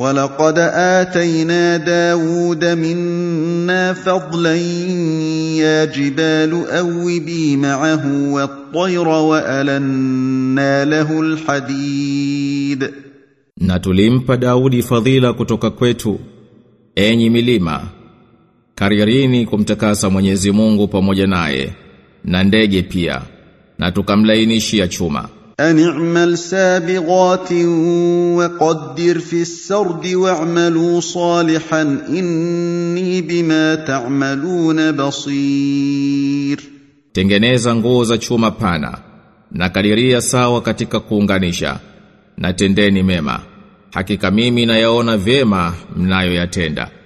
ولقد آتينا داود منا فضلا يا جبال أوبي معه والطير وألنا له الحديد Na tulimpa Daudi fadhila kutoka kwetu enyi milima karirini kumtakasa Mwenyezi Mungu pamoja naye na ndege pia na tukamlainishia chuma أن اعمل سابغات وقدر في السرد واعملوا صالحا إني بما تعملون بصير tengeneza nguo za chuma pana na kadiria sawa katika kuunganisha na tendeni mema hakika mimi nayaona vyema mnayoyatenda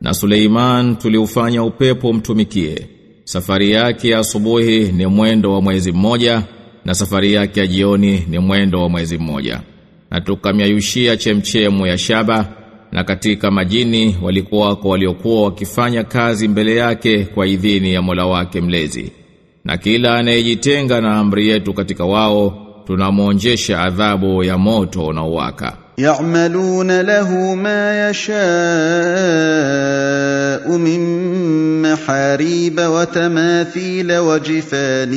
na Suleiman tuliufanya upepo mtumikie safari yake ya asubuhi ni mwendo wa mwezi mmoja na safari yake ya jioni ni mwendo wa mwezi mmoja. Na tukamyayushia chemchemu ya shaba na katika majini walikuwa kwa waliokuwa wakifanya kazi mbele yake kwa idhini ya Mola wake mlezi. Na kila anayejitenga na amri yetu katika wao tunamwonjesha adhabu ya moto na uwaka يعملون له ما يشاء من محاريب وتماثيل وجفان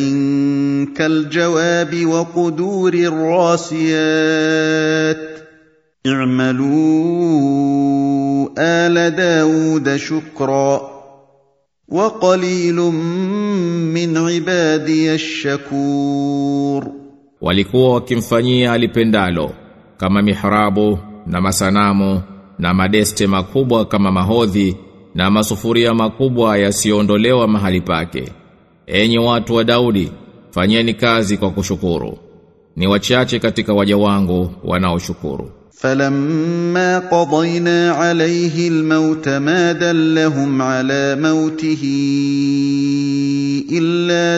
كالجواب وقدور الراسيات. اعملوا آل داود شكرا. وقليل من عبادي الشكور. Walikuwa wakimfanyia alipendalo. kama mihrabu na masanamu na madeste makubwa kama mahodhi na masufuria makubwa yasiondolewa mahali pake enyi watu wa Daudi fanyeni kazi kwa kushukuru ni wachache katika waja wangu wanaoshukuru فلما قضينا عليه الموت ما دلهم على موته إلا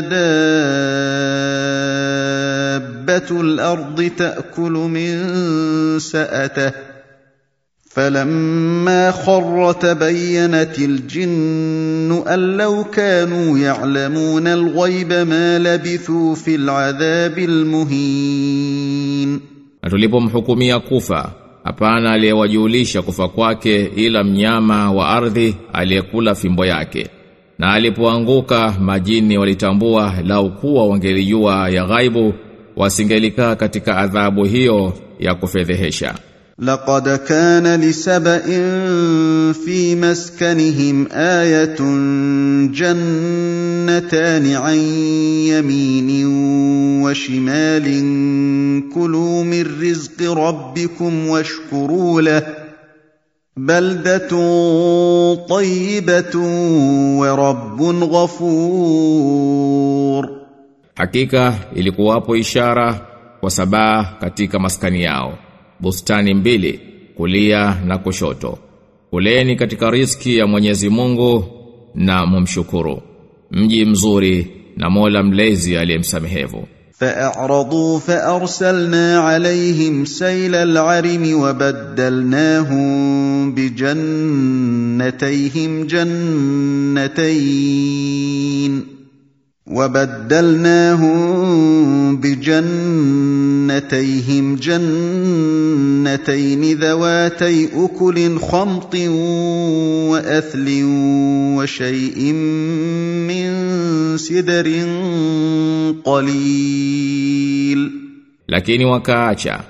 دابة الأرض تأكل من سأته فلما خر تبينت الجن أن لو كانوا يعلمون الغيب ما لبثوا في العذاب المهين tulipomhukumia kufa hapana aliyewajulisha kufa kwake ila mnyama wa ardhi aliyekula fimbo yake na alipoanguka majini walitambua lau kuwa wangelijua ya ghaibu wasingelikaa katika adhabu hiyo ya kufedhehesha لقد كان لسبأ في مسكنهم آية جنتان عن يمين وشمال كلوا من رزق ربكم واشكروا له بلدة طيبة ورب غفور Hakika ilikuwapo ishara kwa sabaa katika maskani yao bustani mbili kulia na kushoto kuleni katika riski ya Mwenyezi Mungu na mumshukuru mji mzuri na Mola mlezi aliyemsamehevu فأعرضوا فأرسلنا عليهم سيل العرم وبدلناهم بجنتيهم جنتين. وبدلناهم بجنتيهم جنتين ذواتي أكل خمط وأثل وشيء من سدر قليل lakini wakaacha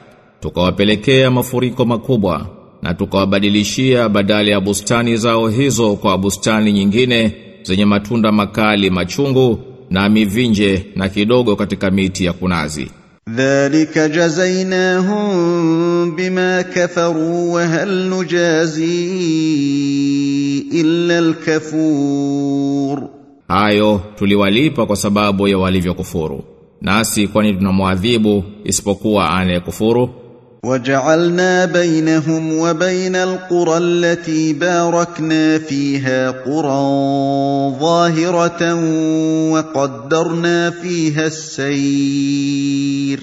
tukawapelekea mafuriko makubwa na tukawabadilishia badala ya bustani zao hizo kwa bustani nyingine zenye matunda makali machungu na mivinje na kidogo katika miti ya kunazi. Dhalika jazainahum bima kafaru wa hal nujazi illa alkafur. Hayo tuliwalipa kwa sababu ya walivyokufuru nasi kwani tunamwadhibu isipokuwa anayekufuru? وجعلنا بينهم وبين القرى التي باركنا فيها قرى ظاهرة وقدرنا فيها السير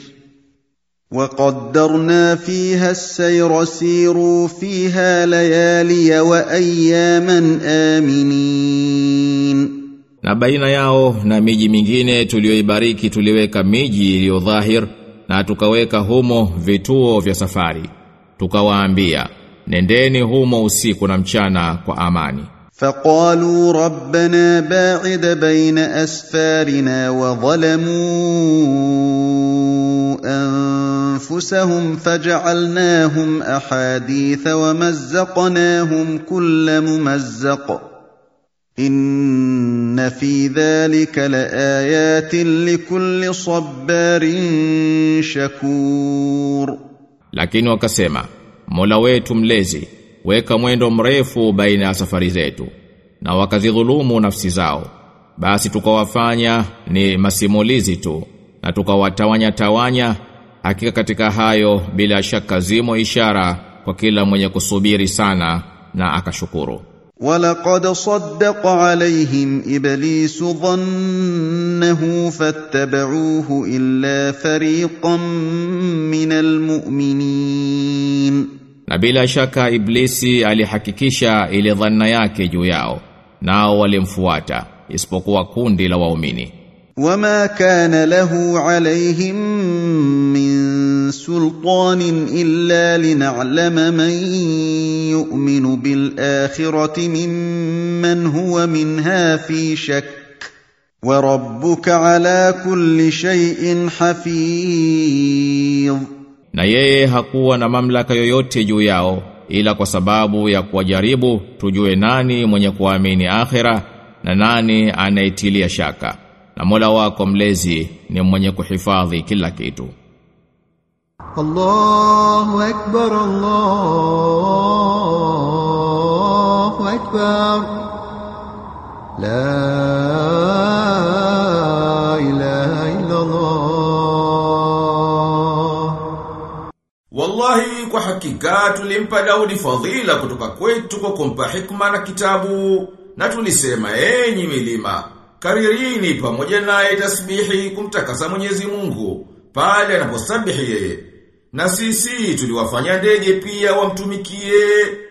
وقدرنا فيها السير سيروا فيها ليالي وأياما آمنين. Na baina yao na miji mingine tuliyoibariki tuliweka miji iliyo dhahir. na tukaweka humo vituo vya safari. Tukawaambia, nendeni humo usiku na mchana kwa amani. فقالوا ربنا باعد بين أسفارنا وظلموا أنفسهم فجعلناهم أحاديث ومزقناهم كل ممزق إن في ذلك لآيات لكل صبار شكور Lakini wakasema, Mola wetu mlezi, weka mwendo mrefu baina ya safari zetu. Na wakazidhulumu nafsi zao. Basi tukawafanya ni masimulizi tu na tukawatawanya tawanya hakika katika hayo bila shaka zimo ishara kwa kila mwenye kusubiri sana na akashukuru. ولقد صدق عليهم ابليس ظنه فاتبعوه الا فريقا من المؤمنين Na bila shaka iblisi alihakikisha ile dhanna yake juu yao nao walimfuata isipokuwa kundi la waumini. وما كان له عليهم من سلطان الا لنعلم من يؤمن بالاخره ممن هو منها في شك وربك على كل شيء حفيظ Na yeye hakuwa na mamlaka yoyote juu yao ila kwa sababu ya kuwajaribu tujue nani mwenye kuamini akhira na nani anaitilia shaka. Na Mola wako mlezi ni mwenye kuhifadhi kila kitu. الله أكبر الله أكبر لا إله إلا الله Wallahi kwa hakika tulimpa Daudi fadhila kutoka kwetu kwa kumpa hikma na kitabu na tulisema enyi milima karirini pamoja naye tasbihi kumtakasa Mwenyezi Mungu pale anaposabihi yeye na sisi tuliwafanya ndege pia wamtumikie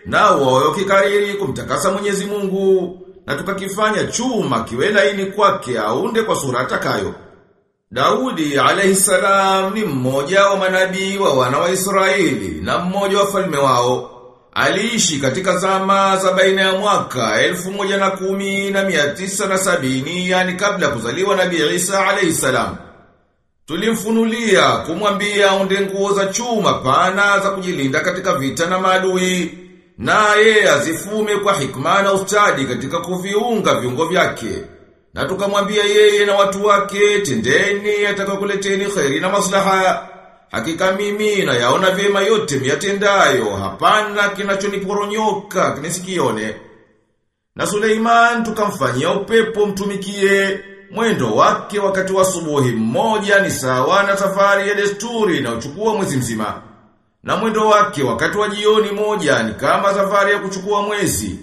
na wawe wakikariri kumtakasa Mwenyezi Mungu na tukakifanya chuma kiwe laini kwake aunde kwa sura atakayo Daudi alayhi salam ni mmoja wa manabii wa wana wa Israeli na mmoja wa falme wao. Aliishi katika zama za baina ya mwaka elfu moja na kumi na mia tisa na sabini yani kabla kuzaliwa nabii Isa alayhi salam. Tulimfunulia kumwambia unde nguo za chuma pana za kujilinda katika vita na maadui. Naye azifume kwa hikma na ustadi katika kuviunga viungo vyake. Na tukamwambia yeye na watu wake tendeni atakakuleteni khairi na maslaha. Hakika mimi na yaona vyema yote miyatendayo, hapana kinachoniporonyoka kinisikione. Na Suleiman tukamfanyia upepo mtumikie, mwendo wake wakati wa subuhi mmoja ni sawa na safari ya desturi na uchukua mwezi mzima. Na mwendo wake wakati wa jioni moja ni kama safari ya kuchukua mwezi.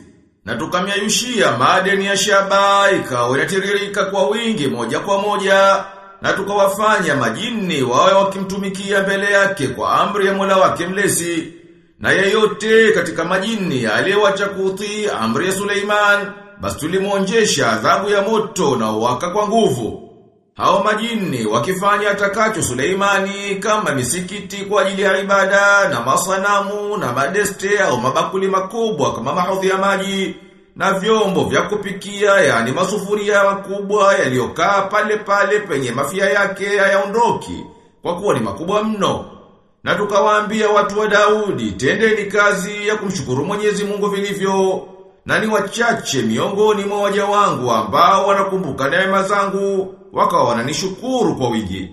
Na tukamyayushia madeni ya shaba ikawa inatiririka kwa wingi moja kwa moja na tukawafanya majini wawe wakimtumikia mbele yake kwa amri ya Mola wake mlezi na yeyote katika majini aliyewacha kutii amri ya Suleiman basi tulimwonjesha adhabu ya moto na uwaka kwa nguvu hao majini wakifanya atakacho Suleimani kama misikiti kwa ajili ya ibada na masanamu na madeste au mabakuli makubwa kama mahodhi ya maji na vyombo vya kupikia yani masufuria makubwa yaliyokaa pale pale penye mafia yake hayaondoki kwa kuwa ni makubwa mno. Na tukawaambia watu wa Daudi, tendeni kazi ya kumshukuru Mwenyezi Mungu vilivyo, na ni wachache miongoni mwa waja wangu ambao wanakumbuka neema zangu, wakawa wananishukuru kwa wingi.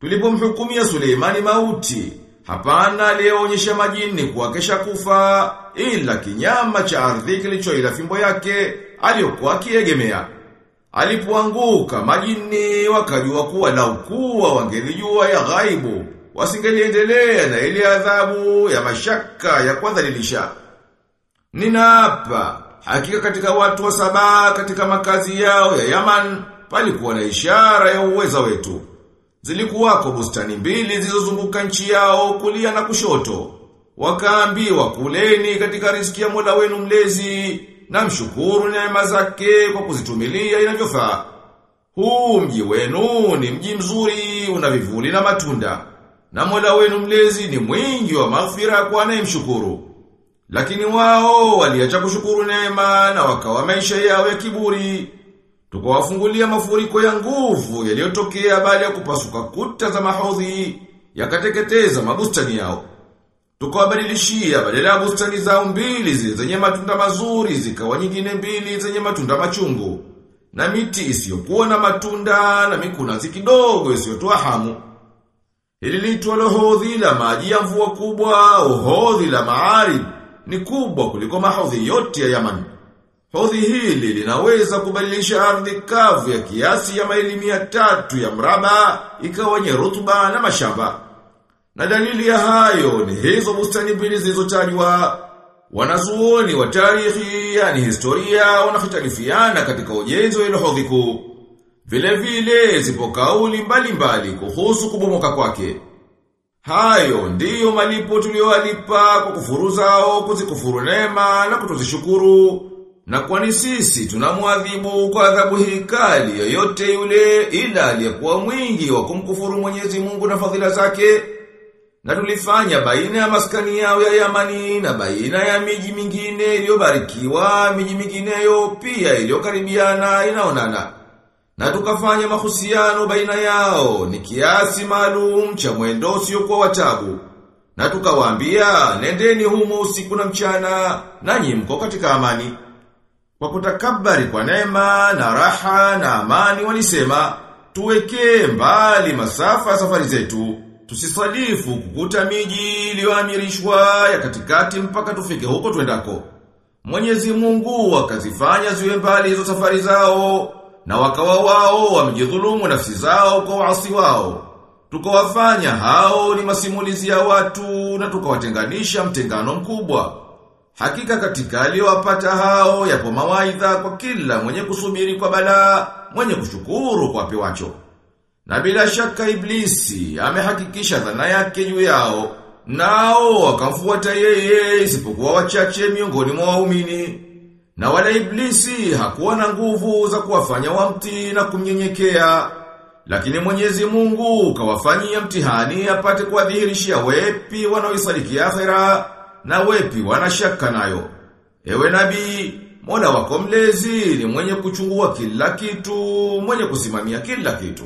Tulipomhukumia Suleimani mauti, hapana aliyeonyesha majini kuwakesha kufa, ila kinyama cha ardhi kilichoila fimbo yake aliyokuwa akiegemea. Alipoanguka majini wakajua kuwa na ukuwa wangelijua ya ghaibu, wasingeliendelea na ile adhabu ya mashaka ya kuwadhalilisha. Ninaapa, hakika katika watu wa saba katika makazi yao ya Yaman palikuwa na ishara ya uweza wetu. Zilikuwako bustani mbili zilizozunguka nchi yao kulia na kushoto. Wakaambiwa kuleni katika riziki ya Mola wenu mlezi na mshukuru neema zake kwa kuzitumilia inavyofaa. Huu mji wenu ni mji mzuri una vivuli na matunda. Na Mola wenu mlezi ni mwingi wa maghfira kwa anayemshukuru. Lakini wao waliacha kushukuru neema na wakawa maisha yao ya kiburi. Tukawafungulia mafuriko ya nguvu yaliyotokea baada ya kupasuka kuta za mahodhi yakateketeza mabustani yao. Tukawabadilishia badala ya bustani zao mbili zenye matunda mazuri zikawa nyingine mbili zenye matunda machungu. Na miti isiyokuwa na matunda na mikunazi kidogo isiyotoa hamu. Hili liitwa lohodhi la maji ya mvua kubwa, uhodhi la maarib ni kubwa kuliko mahodhi yote ya Yaman. Hodhi hili linaweza kubadilisha ardhi kavu ya kiasi ya maili mia tatu ya mraba ikawa nye rutuba na mashamba. Na dalili ya hayo ni hizo bustani mbili zilizotajwa. Wanazuoni wa tarihi, yani historia, wanahitalifiana katika ujenzi wa hodhi kuu. Vile vile zipo kauli mbalimbali kuhusu kubomoka kwake. Hayo ndiyo malipo tuliyowalipa kwa kufuru zao kuzikufuru neema na kutuzishukuru. Na kwani sisi tunamwadhibu kwa adhabu hii kali yoyote yule ila aliyekuwa mwingi wa kumkufuru Mwenyezi Mungu na fadhila zake. Na tulifanya baina ya maskani yao ya Yamani na baina ya miji mingine iliyobarikiwa, miji mingineyo pia iliyokaribiana inaonana. Na tukafanya mahusiano baina yao ni kiasi maalum cha mwendo usiokuwa wa watabu Na tukawaambia nendeni humo usiku na mchana nanyi mko katika amani. Kwa kutakabari kwa neema na raha na amani walisema tuweke mbali masafa ya safari zetu. Tusisalifu kukuta miji iliyoamirishwa ya katikati mpaka tufike huko twendako. Mwenyezi Mungu akazifanya ziwe mbali hizo safari zao na wakawa wao wamejidhulumu nafsi zao kwa waasi wao. Tukawafanya hao ni masimulizi ya watu na tukawatenganisha mtengano mkubwa. Hakika katika aliyowapata hao yapo mawaidha kwa kila mwenye kusubiri kwa balaa, mwenye kushukuru kwa pewacho. Na bila shaka iblisi amehakikisha dhana yake juu yao, nao wakamfuata yeye isipokuwa wachache miongoni mwa waumini. Na wala iblisi hakuwa na nguvu za kuwafanya wa mti na kumnyenyekea. Lakini Mwenyezi Mungu kawafanyia mtihani apate kuwadhihirishia wepi wanaoisadiki akhera na wepi wanashaka nayo. Ewe nabii, Mola wako mlezi ni mwenye kuchungua kila kitu, mwenye kusimamia kila kitu.